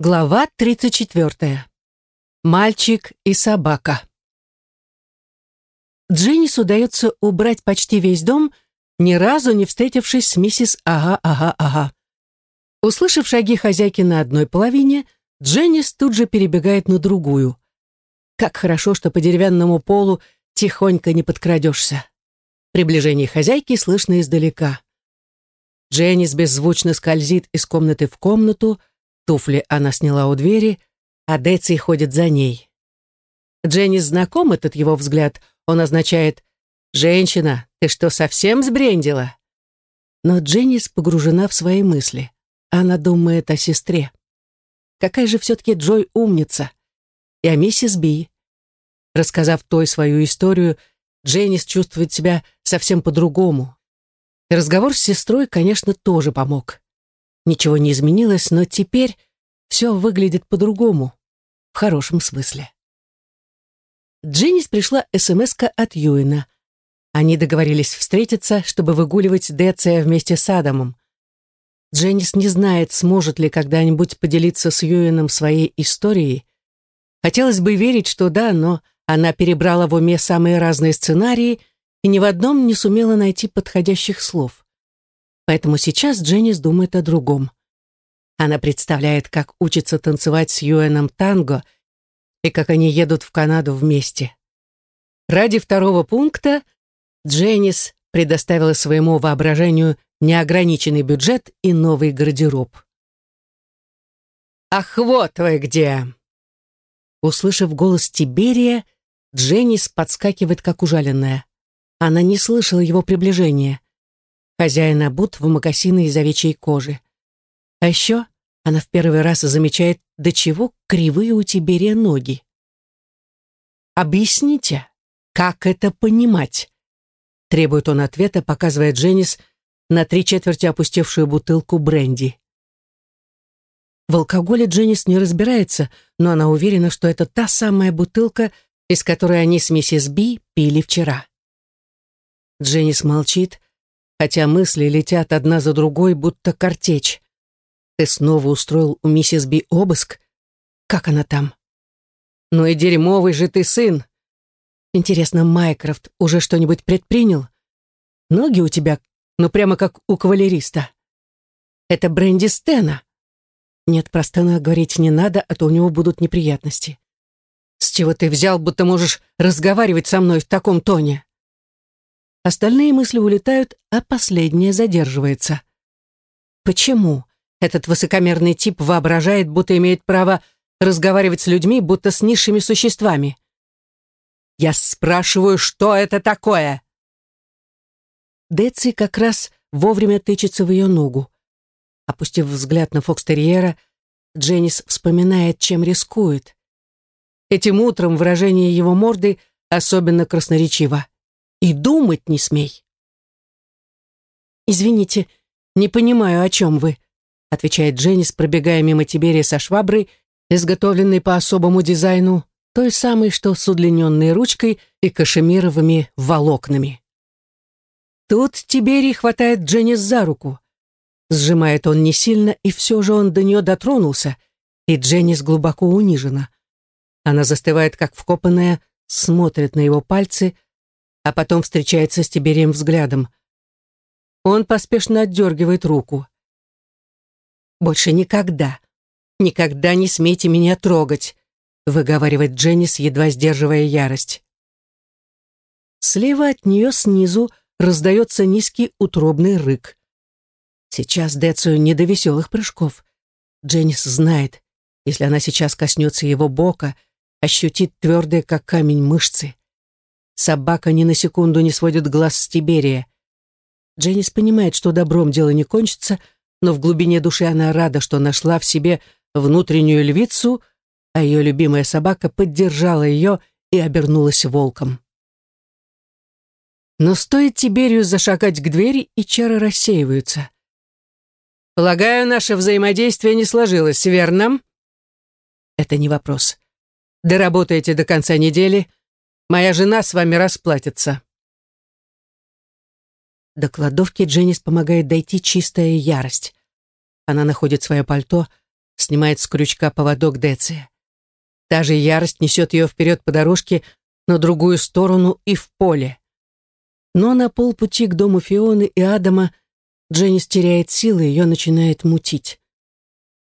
Глава 34. Мальчик и собака. Дженнис удается убрать почти весь дом, ни разу не встретившись с миссис Ага-Ага-Ага. Услышав шаги хозяйки на одной половине, Дженнис тут же перебегает на другую. Как хорошо, что по деревянному полу тихонько не подкрадешься. Приближение хозяйки слышно издалека. Дженнис беззвучно скользит из комнаты в комнату, Туфли она сняла у двери, а Деци ходит за ней. Дженни знаком этот его взгляд. Он означает «Женщина, ты что, совсем сбрендила?» Но Дженнис погружена в свои мысли. Она думает о сестре. Какая же все-таки Джой умница. И о миссис Би. Рассказав той свою историю, Дженнис чувствует себя совсем по-другому. разговор с сестрой, конечно, тоже помог. Ничего не изменилось, но теперь все выглядит по-другому, в хорошем смысле. Дженнис пришла смс от Юина. Они договорились встретиться, чтобы выгуливать Деция вместе с Адамом. Дженнис не знает, сможет ли когда-нибудь поделиться с Юином своей историей. Хотелось бы верить, что да, но она перебрала в уме самые разные сценарии и ни в одном не сумела найти подходящих слов. Поэтому сейчас Дженнис думает о другом. Она представляет, как учится танцевать с Юэном танго и как они едут в Канаду вместе. Ради второго пункта Дженнис предоставила своему воображению неограниченный бюджет и новый гардероб. «Ах, вот вы где!» Услышав голос Тиберия, Дженнис подскакивает, как ужаленная. Она не слышала его приближения. Хозяин обут в мокасины из овечьей кожи. А еще она в первый раз замечает, до чего кривые у Тиберия ноги. «Объясните, как это понимать?» Требует он ответа, показывая Дженнис на три четверти опустевшую бутылку бренди. В алкоголе Дженнис не разбирается, но она уверена, что это та самая бутылка, из которой они с миссис Би пили вчера. Дженнис молчит, хотя мысли летят одна за другой, будто картечь. Ты снова устроил у миссис Би обыск? Как она там? Ну и дерьмовый же ты сын. Интересно, Майкрофт уже что-нибудь предпринял? Ноги у тебя, ну прямо как у кавалериста. Это Бренди Стена. Нет, про Стена говорить не надо, а то у него будут неприятности. С чего ты взял, будто можешь разговаривать со мной в таком тоне? Остальные мысли улетают, а последняя задерживается. Почему этот высокомерный тип воображает, будто имеет право разговаривать с людьми, будто с низшими существами? Я спрашиваю, что это такое? Деци как раз вовремя тычется в ее ногу. Опустив взгляд на фокстерьера, Дженнис вспоминает, чем рискует. Этим утром выражение его морды особенно красноречиво. И думать не смей. «Извините, не понимаю, о чем вы», отвечает Дженнис, пробегая мимо Тиберия со шваброй, изготовленной по особому дизайну, той самой, что с удлиненной ручкой и кашемировыми волокнами. Тут Тиберий хватает Дженнис за руку. Сжимает он не сильно, и все же он до нее дотронулся, и Дженнис глубоко унижена. Она застывает, как вкопанная, смотрит на его пальцы, а потом встречается с Тиберием взглядом. Он поспешно отдергивает руку. «Больше никогда, никогда не смейте меня трогать», выговаривает Дженнис, едва сдерживая ярость. Слева от нее снизу раздается низкий утробный рык. Сейчас Децию не до веселых прыжков. Дженнис знает, если она сейчас коснется его бока, ощутит твердые, как камень, мышцы. Собака ни на секунду не сводит глаз с Тиберия. Дженнис понимает, что добром дело не кончится, но в глубине души она рада, что нашла в себе внутреннюю львицу, а ее любимая собака поддержала ее и обернулась волком. Но стоит Тиберию зашагать к двери, и чары рассеиваются. «Полагаю, наше взаимодействие не сложилось, верно?» Это не вопрос. Доработаете до конца недели — Моя жена с вами расплатится». До кладовки Дженнис помогает дойти чистая ярость. Она находит свое пальто, снимает с крючка поводок Деция. Та же ярость несет ее вперед по дорожке на другую сторону и в поле. Но на полпути к дому Фионы и Адама Дженнис теряет силы, ее начинает мутить.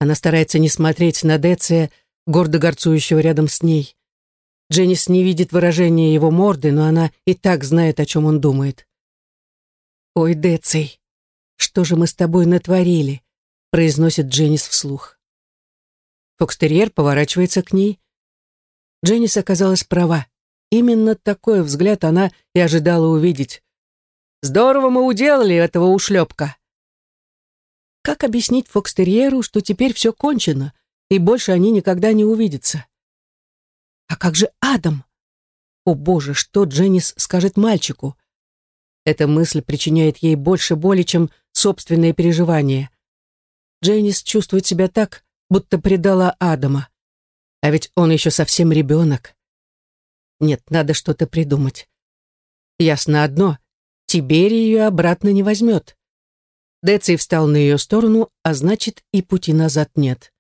Она старается не смотреть на Деция, гордо горцующего рядом с ней. Дженнис не видит выражения его морды, но она и так знает, о чем он думает. «Ой, Деций, что же мы с тобой натворили?» произносит Дженнис вслух. Фокстерьер поворачивается к ней. Дженнис оказалась права. Именно такой взгляд она и ожидала увидеть. «Здорово мы уделали этого ушлепка!» Как объяснить Фокстерьеру, что теперь все кончено, и больше они никогда не увидятся? А как же Адам? О боже, что Дженнис скажет мальчику? Эта мысль причиняет ей больше боли, чем собственные переживания. Дженнис чувствует себя так, будто предала Адама. А ведь он еще совсем ребенок. Нет, надо что-то придумать. Ясно одно, Тиберий ее обратно не возьмет. Деций встал на ее сторону, а значит, и пути назад нет.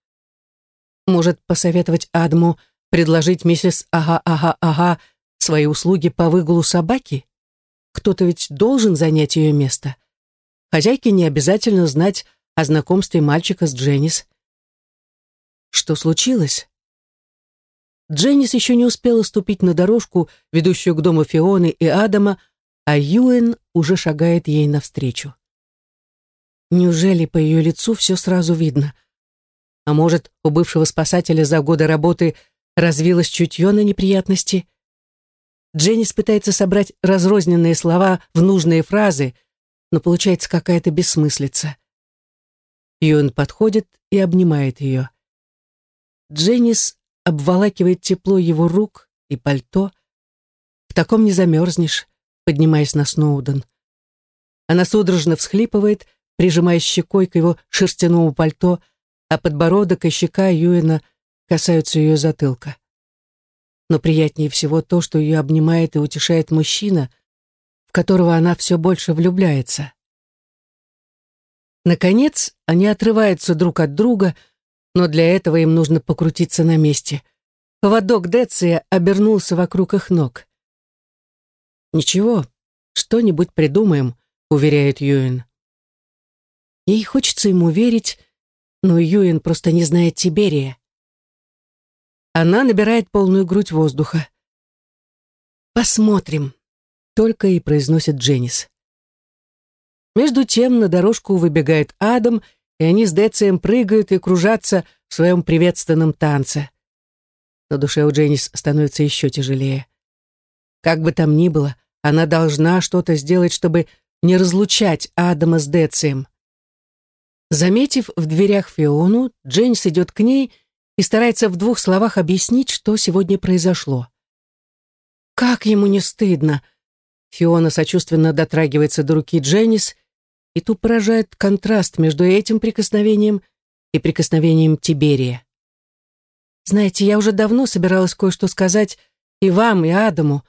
Может, посоветовать Адаму предложить миссис Ага-Ага-Ага свои услуги по выгулу собаки? Кто-то ведь должен занять ее место. Хозяйке не обязательно знать о знакомстве мальчика с Дженнис. Что случилось? Дженнис еще не успела ступить на дорожку, ведущую к дому Фионы и Адама, а Юэн уже шагает ей навстречу. Неужели по ее лицу все сразу видно? А может, у бывшего спасателя за годы работы развилось чутье на неприятности? Дженнис пытается собрать разрозненные слова в нужные фразы, но получается какая-то бессмыслица. Юэн подходит и обнимает ее. Дженнис обволакивает тепло его рук и пальто. В таком не замерзнешь, поднимаясь на Сноуден. Она судорожно всхлипывает, прижимая щекой к его шерстяному пальто, а подбородок и щека Юэна касаются ее затылка. Но приятнее всего то, что ее обнимает и утешает мужчина, в которого она все больше влюбляется. Наконец, они отрываются друг от друга, но для этого им нужно покрутиться на месте. Поводок Деция обернулся вокруг их ног. «Ничего, что-нибудь придумаем», — уверяет Юэн. Ей хочется ему верить, но Юэн просто не знает Тиберия. Она набирает полную грудь воздуха. «Посмотрим», — только и произносит Дженнис. Между тем на дорожку выбегает Адам, и они с Децием прыгают и кружатся в своем приветственном танце. На душе у Дженнис становится еще тяжелее. Как бы там ни было, она должна что-то сделать, чтобы не разлучать Адама с Децием. Заметив в дверях Фиону, Дженнис идет к ней и старается в двух словах объяснить, что сегодня произошло. Как ему не стыдно! Фиона сочувственно дотрагивается до руки Дженнис и тут поражает контраст между этим прикосновением и прикосновением Тиберия. Знаете, я уже давно собиралась кое-что сказать и вам, и Адаму.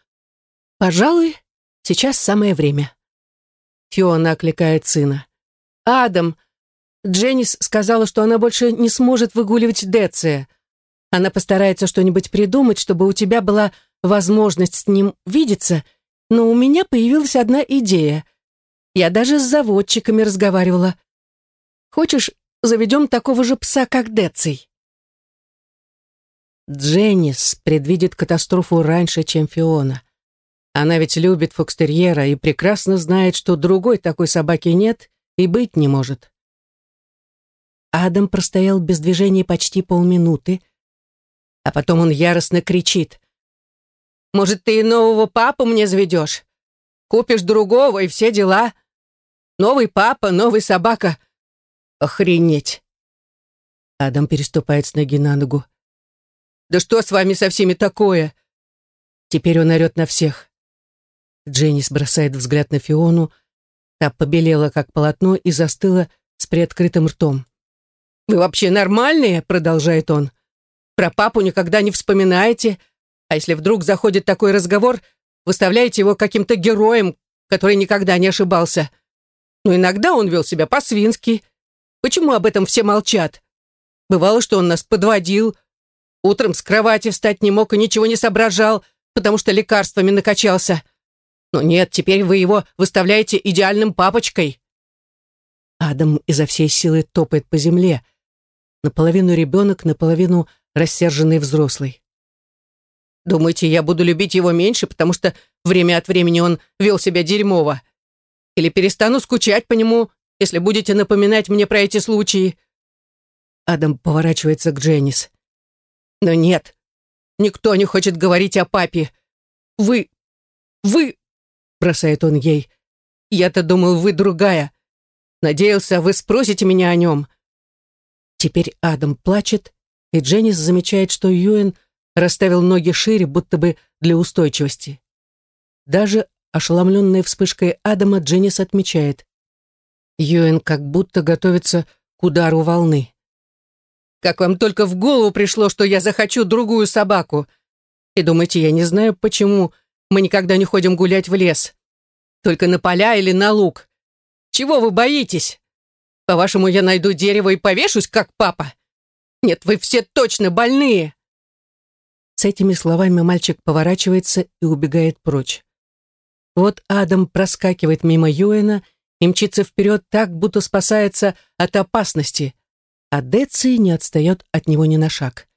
Пожалуй, сейчас самое время. Фиона окликает сына. «Адам!» Дженнис сказала, что она больше не сможет выгуливать Деция. Она постарается что-нибудь придумать, чтобы у тебя была возможность с ним видеться, но у меня появилась одна идея — я даже с заводчиками разговаривала. Хочешь, заведем такого же пса, как Деций?» Дженнис предвидит катастрофу раньше, чем Фиона. Она ведь любит фокстерьера и прекрасно знает, что другой такой собаки нет и быть не может. Адам простоял без движения почти полминуты, а потом он яростно кричит. «Может, ты и нового папу мне заведешь? Купишь другого и все дела. Новый папа, новый собака. Охренеть. Адам переступает с ноги на ногу. Да что с вами со всеми такое? Теперь он орет на всех. Дженнис бросает взгляд на Фиону. Та побелела, как полотно, и застыла с приоткрытым ртом. «Вы вообще нормальные?» — продолжает он. «Про папу никогда не вспоминаете, а если вдруг заходит такой разговор, выставляете его каким-то героем, который никогда не ошибался но иногда он вел себя по-свински. Почему об этом все молчат? Бывало, что он нас подводил. Утром с кровати встать не мог и ничего не соображал, потому что лекарствами накачался. Но нет, теперь вы его выставляете идеальным папочкой. Адам изо всей силы топает по земле. Наполовину ребенок, наполовину рассерженный взрослый. Думаете, я буду любить его меньше, потому что время от времени он вел себя дерьмово? Или перестану скучать по нему, если будете напоминать мне про эти случаи?» Адам поворачивается к Дженнис. «Но нет, никто не хочет говорить о папе. Вы... вы...» бросает он ей. «Я-то думал, вы другая. Надеялся, вы спросите меня о нем». Теперь Адам плачет, и Дженнис замечает, что Юэн расставил ноги шире, будто бы для устойчивости. Даже ошеломленная вспышкой Адама, Дженнис отмечает. Юэн как будто готовится к удару волны. «Как вам только в голову пришло, что я захочу другую собаку? И думаете, я не знаю, почему мы никогда не ходим гулять в лес? Только на поля или на луг? Чего вы боитесь? По-вашему, я найду дерево и повешусь, как папа? Нет, вы все точно больные!» С этими словами мальчик поворачивается и убегает прочь. Вот Адам проскакивает мимо Юэна и мчится вперед так, будто спасается от опасности, а Деци не отстает от него ни на шаг.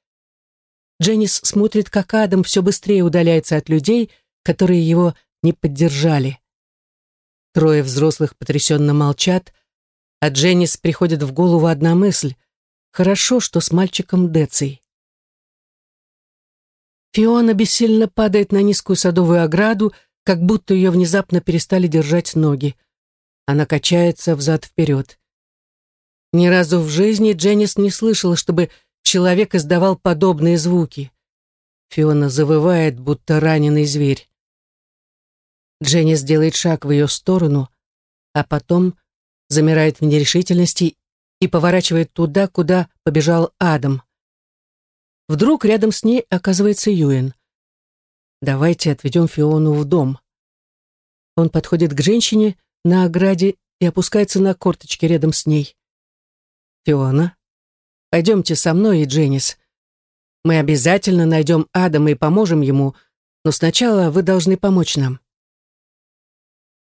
Дженнис смотрит, как Адам все быстрее удаляется от людей, которые его не поддержали. Трое взрослых потрясенно молчат, а Дженнис приходит в голову одна мысль. Хорошо, что с мальчиком Децей. Фиона бессильно падает на низкую садовую ограду, как будто ее внезапно перестали держать ноги. Она качается взад-вперед. Ни разу в жизни Дженнис не слышала, чтобы человек издавал подобные звуки. Фиона завывает, будто раненый зверь. Дженнис делает шаг в ее сторону, а потом замирает в нерешительности и поворачивает туда, куда побежал Адам. Вдруг рядом с ней оказывается Юэн. «Давайте отведем Фиону в дом». Он подходит к женщине на ограде и опускается на корточки рядом с ней. «Фиона, пойдемте со мной и Дженнис. Мы обязательно найдем Адама и поможем ему, но сначала вы должны помочь нам».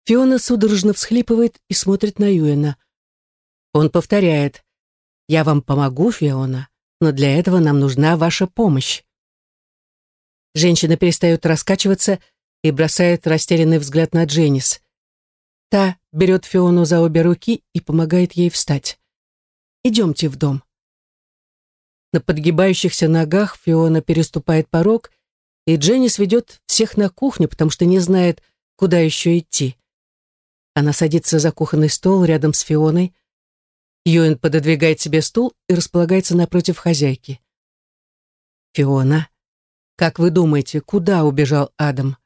Фиона судорожно всхлипывает и смотрит на Юэна. Он повторяет. «Я вам помогу, Фиона, но для этого нам нужна ваша помощь». Женщина перестает раскачиваться и бросает растерянный взгляд на Дженнис. Та берет Фиону за обе руки и помогает ей встать. «Идемте в дом». На подгибающихся ногах Фиона переступает порог, и Дженнис ведет всех на кухню, потому что не знает, куда еще идти. Она садится за кухонный стол рядом с Фионой. Юэн пододвигает себе стул и располагается напротив хозяйки. «Фиона, как вы думаете, куда убежал Адам?»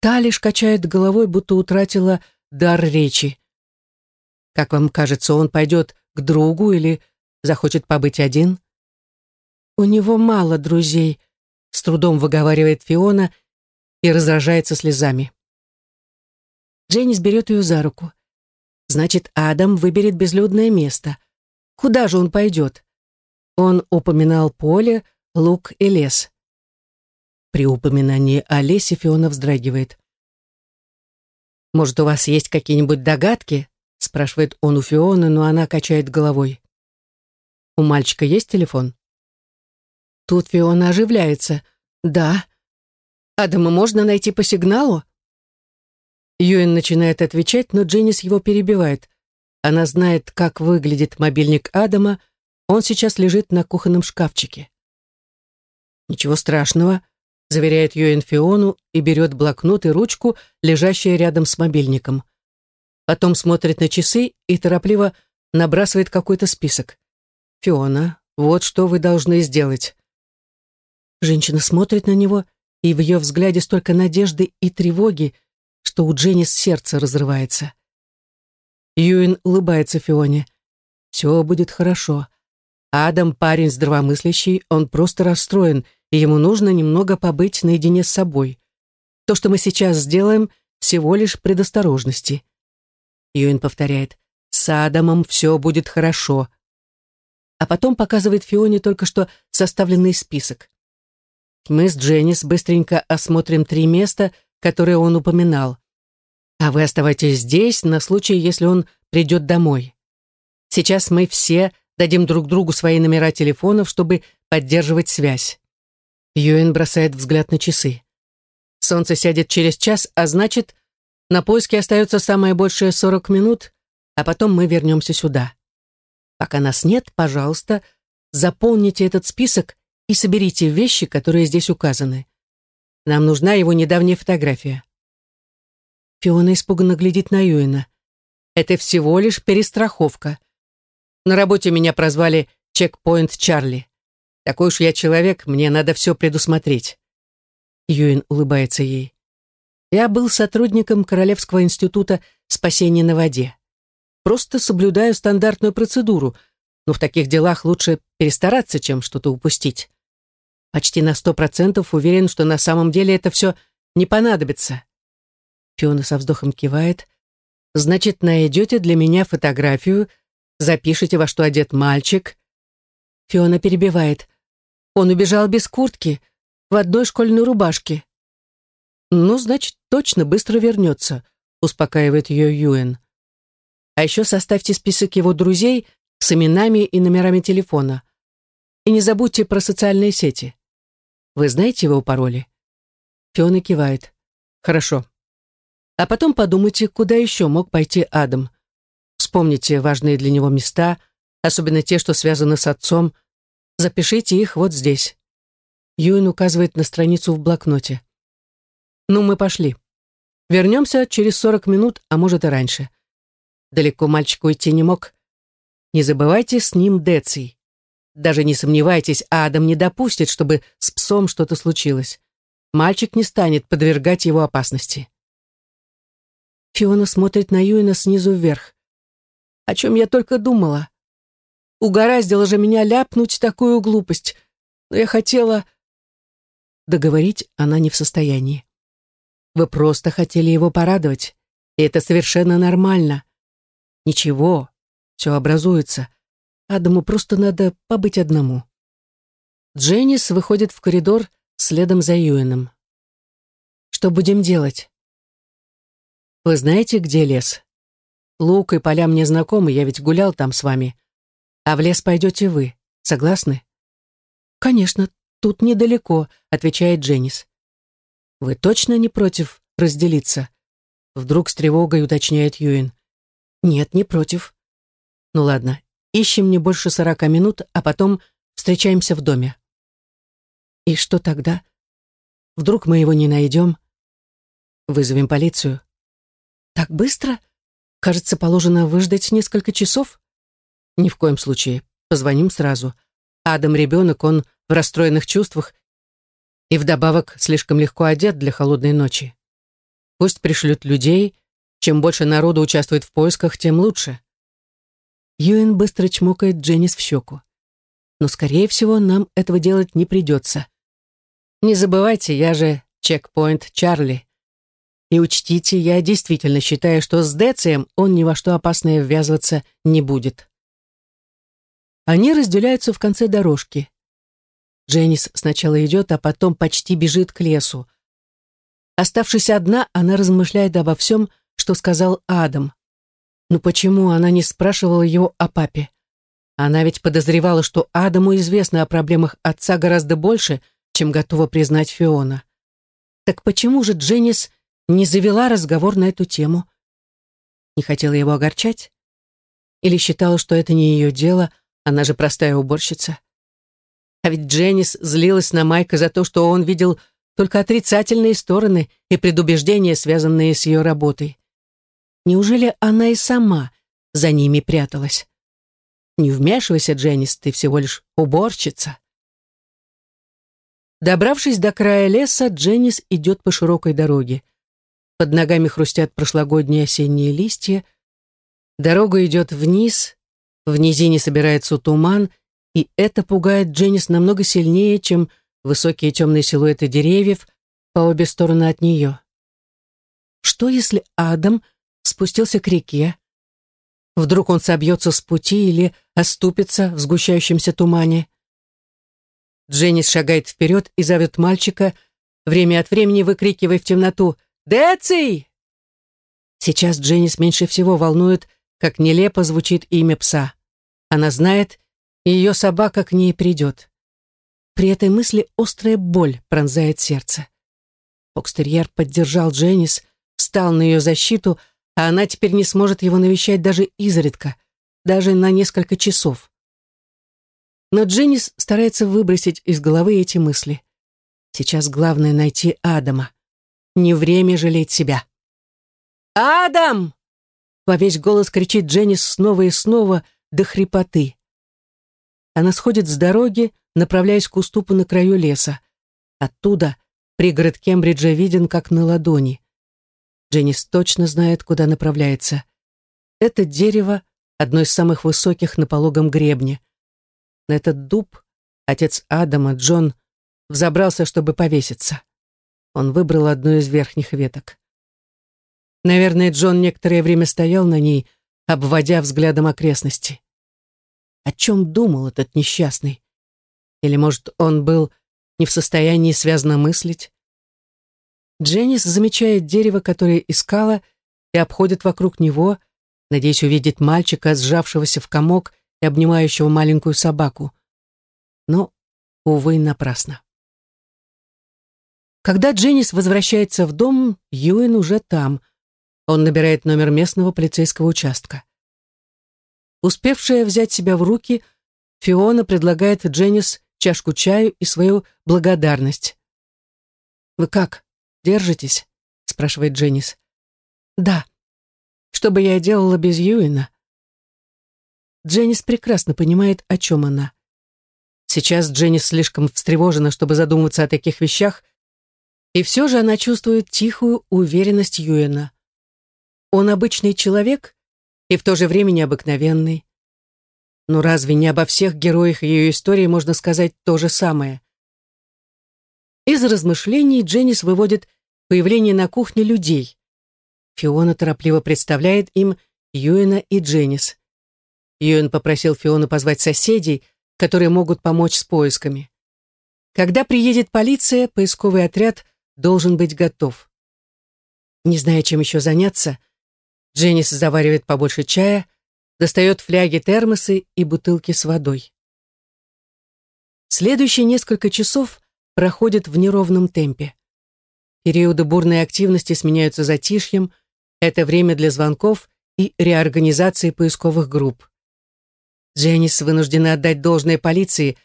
Та лишь качает головой, будто утратила дар речи. «Как вам кажется, он пойдет к другу или захочет побыть один?» «У него мало друзей», — с трудом выговаривает Фиона и раздражается слезами. Дженнис берет ее за руку. Значит, Адам выберет безлюдное место. Куда же он пойдет? Он упоминал поле, луг и лес. При упоминании о лесе Фиона вздрагивает. «Может, у вас есть какие-нибудь догадки?» спрашивает он у Фионы, но она качает головой. «У мальчика есть телефон?» Тут Фиона оживляется. «Да. Адама можно найти по сигналу?» Юэн начинает отвечать, но Дженнис его перебивает. Она знает, как выглядит мобильник Адама. Он сейчас лежит на кухонном шкафчике. «Ничего страшного», — заверяет Юэн Фиону и берет блокнот и ручку, лежащие рядом с мобильником. Потом смотрит на часы и торопливо набрасывает какой-то список. «Фиона, вот что вы должны сделать». Женщина смотрит на него, и в ее взгляде столько надежды и тревоги, что у Дженнис сердце разрывается. Юин улыбается Фионе. «Все будет хорошо. Адам парень здравомыслящий, он просто расстроен, и ему нужно немного побыть наедине с собой. То, что мы сейчас сделаем, всего лишь предосторожности». Юин повторяет. «С Адамом все будет хорошо». а потом показывает Фионе только что составленный список. Мы с Дженнис быстренько осмотрим три места, которые он упоминал. А вы оставайтесь здесь на случай, если он придет домой. Сейчас мы все дадим друг другу свои номера телефонов, чтобы поддерживать связь. Юэн бросает взгляд на часы. Солнце сядет через час, а значит, на поиски остается самое большее 40 минут, а потом мы вернемся сюда. Пока нас нет, пожалуйста, заполните этот список и соберите вещи, которые здесь указаны. Нам нужна его недавняя фотография. Фиона испуганно глядит на Юина. Это всего лишь перестраховка. На работе меня прозвали «Чекпоинт Чарли». Такой уж я человек, мне надо все предусмотреть. Юин улыбается ей. Я был сотрудником Королевского института спасения на воде. Просто соблюдаю стандартную процедуру, но в таких делах лучше перестараться, чем что-то упустить. Почти на сто процентов уверен, что на самом деле это все не понадобится. Фиона со вздохом кивает. Значит, найдете для меня фотографию, запишите, во что одет мальчик. Фиона перебивает. Он убежал без куртки, в одной школьной рубашке. «Ну, значит, точно быстро вернется», — успокаивает ее Юэн. «А еще составьте список его друзей с именами и номерами телефона. И не забудьте про социальные сети. Вы знаете его пароли?» Фиона кивает. «Хорошо. А потом подумайте, куда еще мог пойти Адам. Вспомните важные для него места, особенно те, что связаны с отцом. Запишите их вот здесь». Юэн указывает на страницу в блокноте. Ну, мы пошли. Вернемся через сорок минут, а может и раньше. Далеко мальчик уйти не мог. Не забывайте с ним Деций. Даже не сомневайтесь, Адам не допустит, чтобы с псом что-то случилось. Мальчик не станет подвергать его опасности. Фиона смотрит на Юина снизу вверх. О чем я только думала. Угораздило же меня ляпнуть такую глупость. Но я хотела... Договорить она не в состоянии. Вы просто хотели его порадовать. И это совершенно нормально. Ничего, все образуется. Адаму просто надо побыть одному. Дженнис выходит в коридор следом за Юэном. Что будем делать? Вы знаете, где лес? Лук и поля мне знакомы, я ведь гулял там с вами. А в лес пойдете вы, согласны? Конечно, тут недалеко, отвечает Дженнис. «Вы точно не против разделиться?» Вдруг с тревогой уточняет Юин. «Нет, не против». «Ну ладно, ищем не больше сорока минут, а потом встречаемся в доме». «И что тогда? Вдруг мы его не найдем?» «Вызовем полицию». «Так быстро? Кажется, положено выждать несколько часов?» «Ни в коем случае. Позвоним сразу. Адам ребенок, он в расстроенных чувствах и вдобавок слишком легко одет для холодной ночи. Пусть пришлют людей, чем больше народу участвует в поисках, тем лучше. Юэн быстро чмокает Дженнис в щеку. Но, скорее всего, нам этого делать не придется. Не забывайте, я же чекпоинт Чарли. И учтите, я действительно считаю, что с Децием он ни во что опасное ввязываться не будет. Они разделяются в конце дорожки. Дженнис сначала идет, а потом почти бежит к лесу. Оставшись одна, она размышляет обо всем, что сказал Адам. Но почему она не спрашивала его о папе? Она ведь подозревала, что Адаму известно о проблемах отца гораздо больше, чем готова признать Фиона. Так почему же Дженнис не завела разговор на эту тему? Не хотела его огорчать? Или считала, что это не ее дело, она же простая уборщица? А ведь Дженнис злилась на Майка за то, что он видел только отрицательные стороны и предубеждения, связанные с ее работой. Неужели она и сама за ними пряталась? Не вмешивайся, Дженнис, ты всего лишь уборщица. Добравшись до края леса, Дженнис идет по широкой дороге. Под ногами хрустят прошлогодние осенние листья. Дорога идет вниз, в низине собирается туман, и это пугает Дженнис намного сильнее, чем высокие темные силуэты деревьев по обе стороны от нее. Что, если Адам спустился к реке? Вдруг он собьется с пути или оступится в сгущающемся тумане. Дженнис шагает вперед и зовет мальчика, время от времени выкрикивая в темноту «Деций!». Сейчас Дженнис меньше всего волнует, как нелепо звучит имя пса. Она знает, ее собака к ней придет. При этой мысли острая боль пронзает сердце. Фокстерьер поддержал Дженнис, встал на ее защиту, а она теперь не сможет его навещать даже изредка, даже на несколько часов. Но Дженнис старается выбросить из головы эти мысли. Сейчас главное найти Адама. Не время жалеть себя. «Адам!» Во весь голос кричит Дженнис снова и снова до хрипоты. Она сходит с дороги, направляясь к уступу на краю леса. Оттуда пригород Кембриджа виден как на ладони. Дженнис точно знает, куда направляется. Это дерево — одно из самых высоких на пологом гребне. На этот дуб отец Адама, Джон, взобрался, чтобы повеситься. Он выбрал одну из верхних веток. Наверное, Джон некоторое время стоял на ней, обводя взглядом окрестности. О чем думал этот несчастный? Или, может, он был не в состоянии связно мыслить? Дженнис замечает дерево, которое искала, и обходит вокруг него, надеясь увидеть мальчика, сжавшегося в комок и обнимающего маленькую собаку. Но, увы, напрасно. Когда Дженнис возвращается в дом, Юэн уже там. Он набирает номер местного полицейского участка. Успевшая взять себя в руки, Фиона предлагает Дженнис чашку чаю и свою благодарность. «Вы как?» Держитесь?» — спрашивает Дженнис. «Да. Что бы я делала без Юина?» Дженнис прекрасно понимает, о чем она. Сейчас Дженнис слишком встревожена, чтобы задумываться о таких вещах, и все же она чувствует тихую уверенность Юэна. Он обычный человек и в то же время необыкновенный. Но разве не обо всех героях ее истории можно сказать то же самое? Из размышлений Дженнис выводит появление на кухне людей. Фиона торопливо представляет им Юэна и Дженнис. Юэн попросил Фиону позвать соседей, которые могут помочь с поисками. Когда приедет полиция, поисковый отряд должен быть готов. Не зная, чем еще заняться, Дженнис заваривает побольше чая, достает фляги, термосы и бутылки с водой. Следующие несколько часов проходит в неровном темпе. Периоды бурной активности сменяются затишьем, это время для звонков и реорганизации поисковых групп. Дженнис вынуждена отдать должное полиции,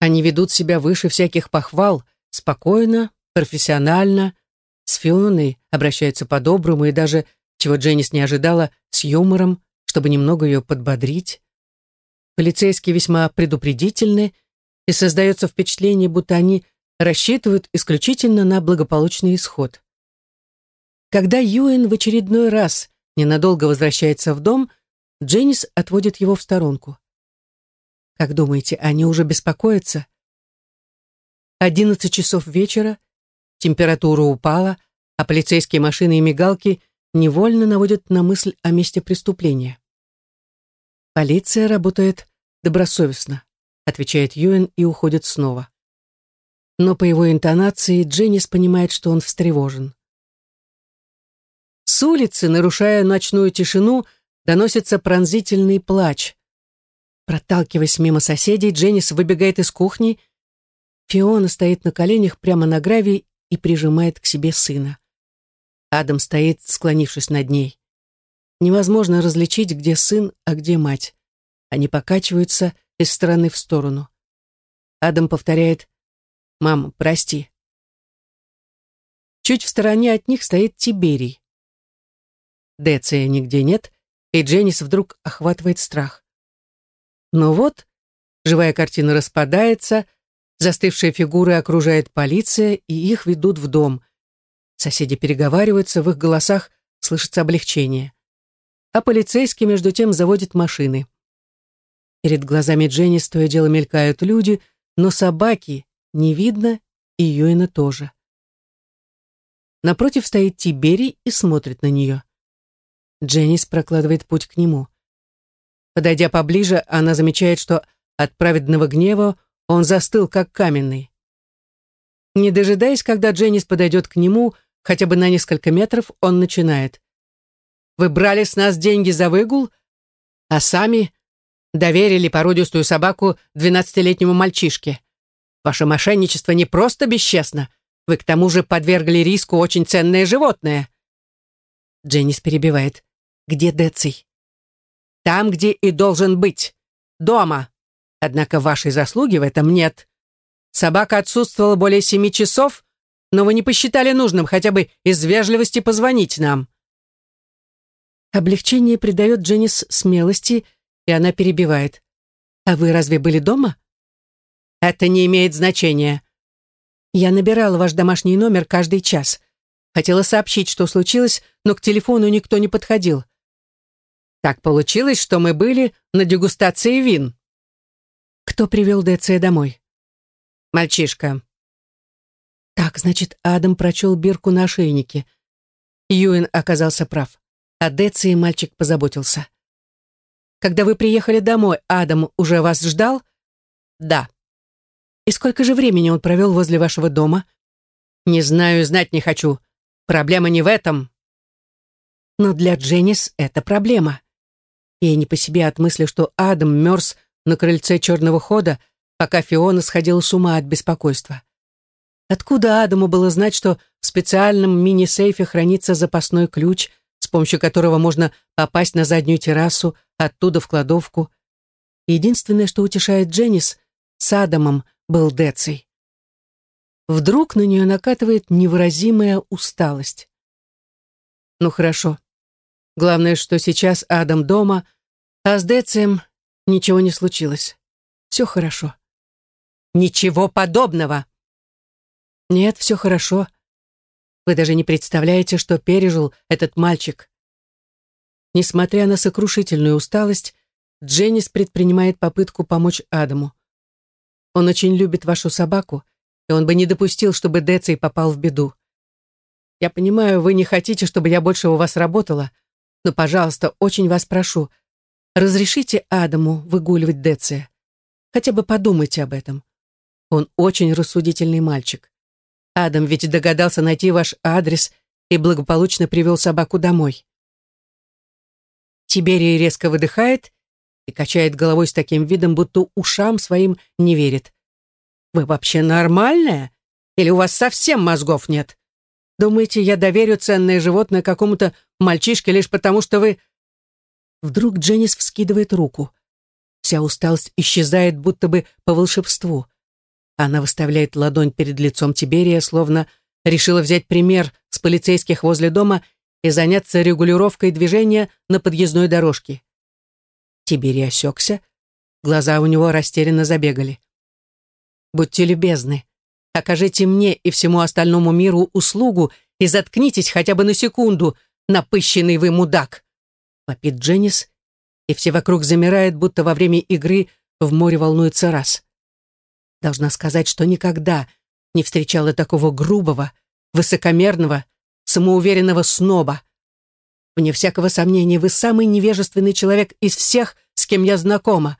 они ведут себя выше всяких похвал, спокойно, профессионально, с Фионой обращаются по-доброму и даже, чего Дженнис не ожидала, с юмором, чтобы немного ее подбодрить. Полицейские весьма предупредительны, и создается впечатление, будто они рассчитывают исключительно на благополучный исход. Когда Юэн в очередной раз ненадолго возвращается в дом, Дженнис отводит его в сторонку. Как думаете, они уже беспокоятся? Одиннадцать часов вечера, температура упала, а полицейские машины и мигалки невольно наводят на мысль о месте преступления. Полиция работает добросовестно, отвечает Юэн и уходит снова но по его интонации Дженнис понимает, что он встревожен. С улицы, нарушая ночную тишину, доносится пронзительный плач. Проталкиваясь мимо соседей, Дженнис выбегает из кухни. Фиона стоит на коленях прямо на гравии и прижимает к себе сына. Адам стоит, склонившись над ней. Невозможно различить, где сын, а где мать. Они покачиваются из стороны в сторону. Адам повторяет Мама, прости. Чуть в стороне от них стоит Тиберий. Деция нигде нет, и Дженнис вдруг охватывает страх. Но вот живая картина распадается, застывшие фигуры окружает полиция, и их ведут в дом. Соседи переговариваются, в их голосах слышится облегчение. А полицейский, между тем, заводит машины. Перед глазами Дженнис то и дело мелькают люди, но собаки, не видно, и Юэна тоже. Напротив стоит Тиберий и смотрит на нее. Дженнис прокладывает путь к нему. Подойдя поближе, она замечает, что от праведного гнева он застыл, как каменный. Не дожидаясь, когда Дженнис подойдет к нему, хотя бы на несколько метров, он начинает. «Вы брали с нас деньги за выгул, а сами доверили породистую собаку двенадцатилетнему мальчишке. Ваше мошенничество не просто бесчестно, вы к тому же подвергли риску очень ценное животное». Дженнис перебивает. «Где Деций?» «Там, где и должен быть. Дома. Однако вашей заслуги в этом нет. Собака отсутствовала более семи часов, но вы не посчитали нужным хотя бы из вежливости позвонить нам». Облегчение придает Дженнис смелости, и она перебивает. «А вы разве были дома?» «Это не имеет значения». «Я набирала ваш домашний номер каждый час. Хотела сообщить, что случилось, но к телефону никто не подходил. Так получилось, что мы были на дегустации вин». «Кто привел Деция домой?» Мальчишка. Так, значит, Адам прочел бирку на ошейнике. Юин оказался прав. О Деции мальчик позаботился. Когда вы приехали домой, Адам уже вас ждал? Да. И сколько же времени он провел возле вашего дома? Не знаю, знать не хочу. Проблема не в этом. Но для Дженнис это проблема. Ей не по себе от мысли, что Адам мерз на крыльце черного хода, пока Фиона сходила с ума от беспокойства. Откуда Адаму было знать, что в специальном мини-сейфе хранится запасной ключ, с помощью которого можно попасть на заднюю террасу, оттуда в кладовку? Единственное, что утешает Дженнис, с Адамом был Деций. Вдруг на нее накатывает невыразимая усталость. Ну хорошо. Главное, что сейчас Адам дома, а с Децием ничего не случилось. Все хорошо. Ничего подобного. Нет, все хорошо. Вы даже не представляете, что пережил этот мальчик. Несмотря на сокрушительную усталость, Дженнис предпринимает попытку помочь Адаму. Он очень любит вашу собаку, и он бы не допустил, чтобы Деций попал в беду. Я понимаю, вы не хотите, чтобы я больше у вас работала, но, пожалуйста, очень вас прошу, разрешите Адаму выгуливать Деция. Хотя бы подумайте об этом. Он очень рассудительный мальчик. Адам ведь догадался найти ваш адрес и благополучно привел собаку домой. Тиберий резко выдыхает и качает головой с таким видом, будто ушам своим не верит. «Вы вообще нормальная? Или у вас совсем мозгов нет? Думаете, я доверю ценное животное какому-то мальчишке лишь потому, что вы...» Вдруг Дженнис вскидывает руку. Вся усталость исчезает, будто бы по волшебству. Она выставляет ладонь перед лицом Тиберия, словно решила взять пример с полицейских возле дома и заняться регулировкой движения на подъездной дорожке. Тиберий осекся, глаза у него растерянно забегали. «Будьте любезны, окажите мне и всему остальному миру услугу и заткнитесь хотя бы на секунду, напыщенный вы мудак!» вопит Дженнис, и все вокруг замирают, будто во время игры в море волнуется раз. Должна сказать, что никогда не встречала такого грубого, высокомерного, самоуверенного сноба. Вне всякого сомнения, вы самый невежественный человек из всех, с кем я знакома.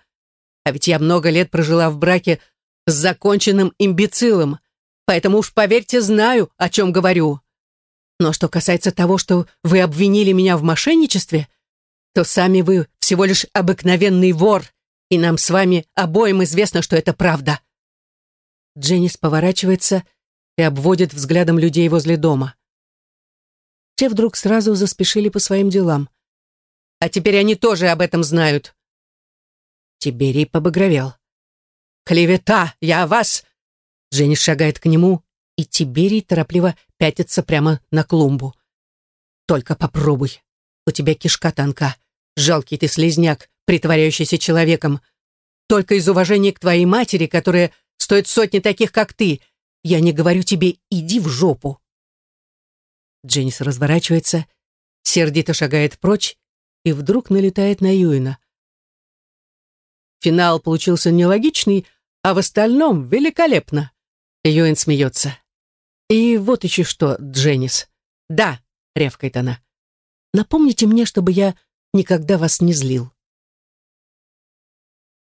А ведь я много лет прожила в браке с законченным имбецилом, поэтому уж поверьте, знаю, о чем говорю. Но что касается того, что вы обвинили меня в мошенничестве, то сами вы всего лишь обыкновенный вор, и нам с вами обоим известно, что это правда. Дженнис поворачивается и обводит взглядом людей возле дома. Те вдруг сразу заспешили по своим делам. А теперь они тоже об этом знают. Тиберий побагровел. «Клевета! Я вас!» Дженнис шагает к нему, и Тиберий торопливо пятится прямо на клумбу. «Только попробуй. У тебя кишка тонка. Жалкий ты слезняк, притворяющийся человеком. Только из уважения к твоей матери, которая стоит сотни таких, как ты. Я не говорю тебе «иди в жопу». Дженнис разворачивается, сердито шагает прочь и вдруг налетает на Юина. Финал получился нелогичный, а в остальном великолепно. Юин смеется. И вот еще что, Дженнис. Да, рявкает она. Напомните мне, чтобы я никогда вас не злил.